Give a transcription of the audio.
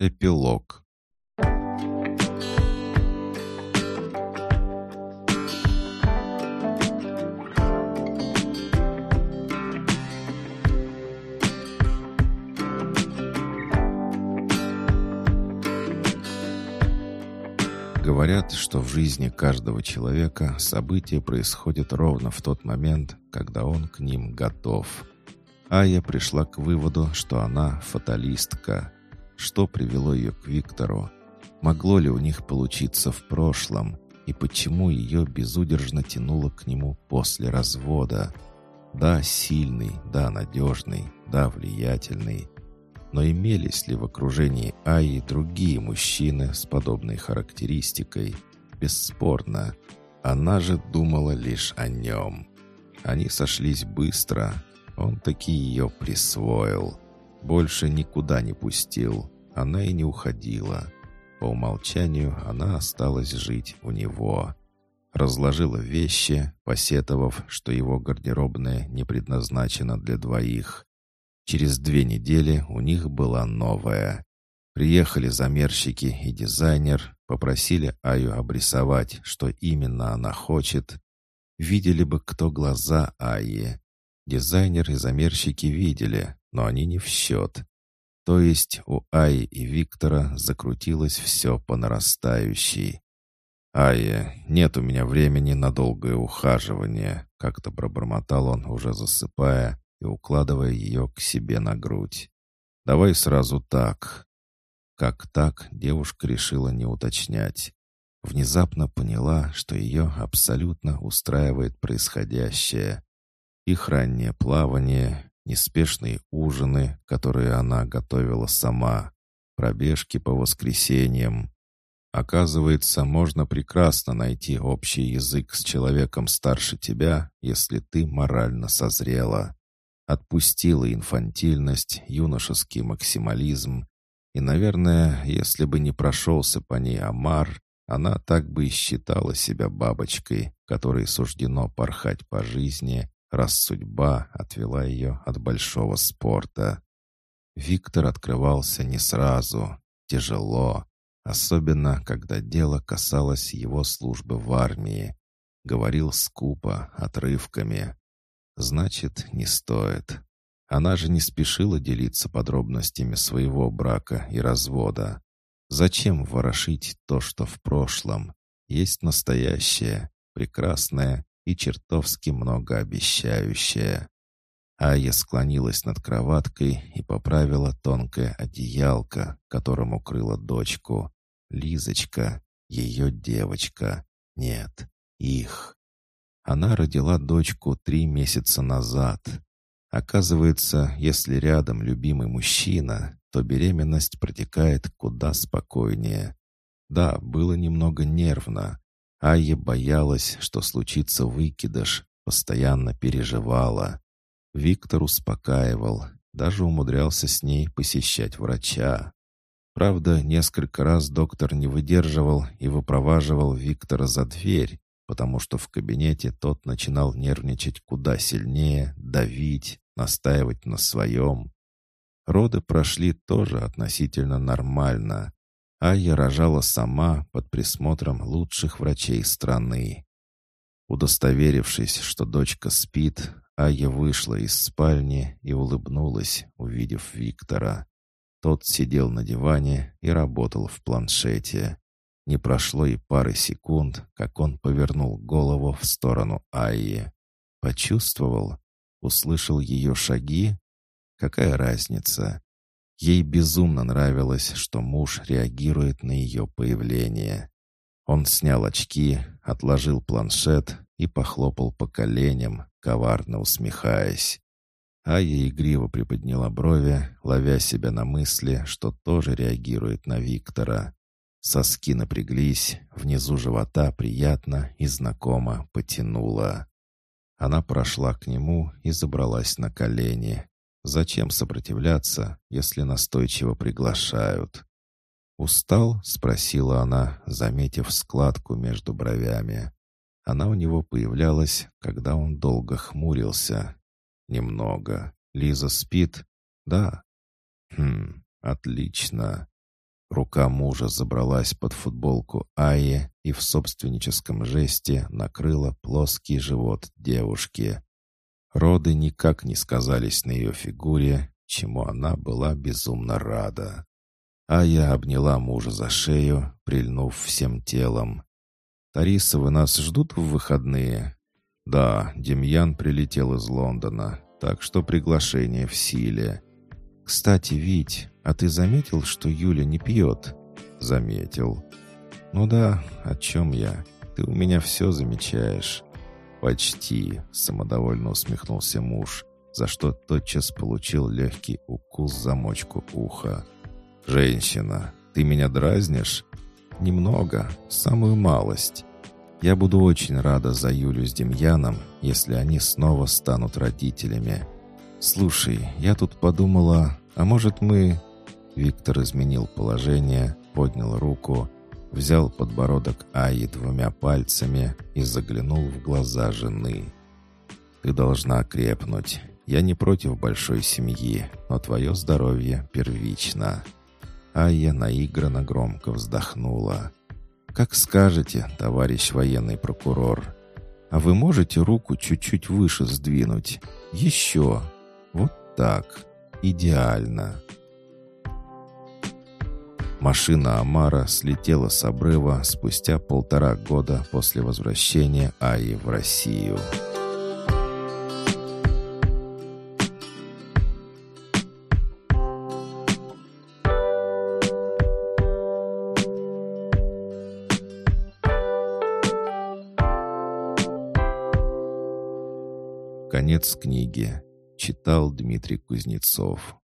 Эпилог Говорят, что в жизни каждого человека события происходят ровно в тот момент, когда он к ним готов. Ая пришла к выводу, что она фаталистка. Что привело ее к Виктору? Могло ли у них получиться в прошлом? И почему ее безудержно тянуло к нему после развода? Да, сильный, да, надежный, да, влиятельный. Но имелись ли в окружении Аи другие мужчины с подобной характеристикой? Бесспорно. Она же думала лишь о нем. Они сошлись быстро. Он таки ее присвоил. Больше никуда не пустил. Она и не уходила. По умолчанию она осталась жить у него. Разложила вещи, посетовав, что его гардеробная не предназначена для двоих. Через две недели у них была новая. Приехали замерщики и дизайнер, попросили Аю обрисовать, что именно она хочет. Видели бы кто глаза Аи. Дизайнер и замерщики видели, но они не в счет. То есть у Аи и Виктора закрутилось все по нарастающей. «Айя, нет у меня времени на долгое ухаживание», — как-то пробормотал он, уже засыпая, и укладывая ее к себе на грудь. «Давай сразу так». Как так, девушка решила не уточнять. Внезапно поняла, что ее абсолютно устраивает происходящее. Их раннее плавание, неспешные ужины, которые она готовила сама, пробежки по воскресеньям. Оказывается, можно прекрасно найти общий язык с человеком старше тебя, если ты морально созрела отпустила инфантильность, юношеский максимализм. И, наверное, если бы не прошелся по ней Амар, она так бы и считала себя бабочкой, которой суждено порхать по жизни, раз судьба отвела ее от большого спорта. Виктор открывался не сразу, тяжело, особенно когда дело касалось его службы в армии. Говорил скупо, отрывками. Значит, не стоит. Она же не спешила делиться подробностями своего брака и развода. Зачем ворошить то, что в прошлом? Есть настоящее, прекрасное и чертовски многообещающее. Ая склонилась над кроваткой и поправила тонкое одеялко, которым укрыла дочку. Лизочка, ее девочка. Нет, их. Она родила дочку три месяца назад. Оказывается, если рядом любимый мужчина, то беременность протекает куда спокойнее. Да, было немного нервно. Айя боялась, что случится выкидыш, постоянно переживала. Виктор успокаивал, даже умудрялся с ней посещать врача. Правда, несколько раз доктор не выдерживал и выпроваживал Виктора за дверь, потому что в кабинете тот начинал нервничать куда сильнее, давить, настаивать на своем. Роды прошли тоже относительно нормально, а я рожала сама под присмотром лучших врачей страны. Удостоверившись, что дочка спит, Ая вышла из спальни и улыбнулась, увидев Виктора. Тот сидел на диване и работал в планшете. Не прошло и пары секунд, как он повернул голову в сторону Айи. Почувствовал, услышал ее шаги. Какая разница? Ей безумно нравилось, что муж реагирует на ее появление. Он снял очки, отложил планшет и похлопал по коленям, коварно усмехаясь. Ая игриво приподняла брови, ловя себя на мысли, что тоже реагирует на Виктора. Соски напряглись, внизу живота приятно и знакомо потянуло. Она прошла к нему и забралась на колени. Зачем сопротивляться, если настойчиво приглашают? «Устал?» — спросила она, заметив складку между бровями. Она у него появлялась, когда он долго хмурился. «Немного. Лиза спит?» «Да». «Хм, отлично. Рука мужа забралась под футболку Аи и в собственническом жесте накрыла плоский живот девушки. Роды никак не сказались на ее фигуре, чему она была безумно рада. Ая обняла мужа за шею, прильнув всем телом. «Тарисовы нас ждут в выходные?» «Да, Демьян прилетел из Лондона, так что приглашение в силе». «Кстати, Вить, а ты заметил, что Юля не пьет?» «Заметил». «Ну да, о чем я? Ты у меня все замечаешь». «Почти», — самодовольно усмехнулся муж, за что тотчас получил легкий укус замочку уха. «Женщина, ты меня дразнишь?» «Немного, самую малость. Я буду очень рада за Юлю с Демьяном, если они снова станут родителями. Слушай, я тут подумала, а может мы...» Виктор изменил положение, поднял руку, взял подбородок Аи двумя пальцами и заглянул в глаза жены. «Ты должна крепнуть. Я не против большой семьи, но твое здоровье первично». Айя наигранно громко вздохнула. «Как скажете, товарищ военный прокурор. А вы можете руку чуть-чуть выше сдвинуть? Еще. Вот так. Идеально». Машина Амара слетела с обрыва спустя полтора года после возвращения Аи в Россию. Конец книги. Читал Дмитрий Кузнецов.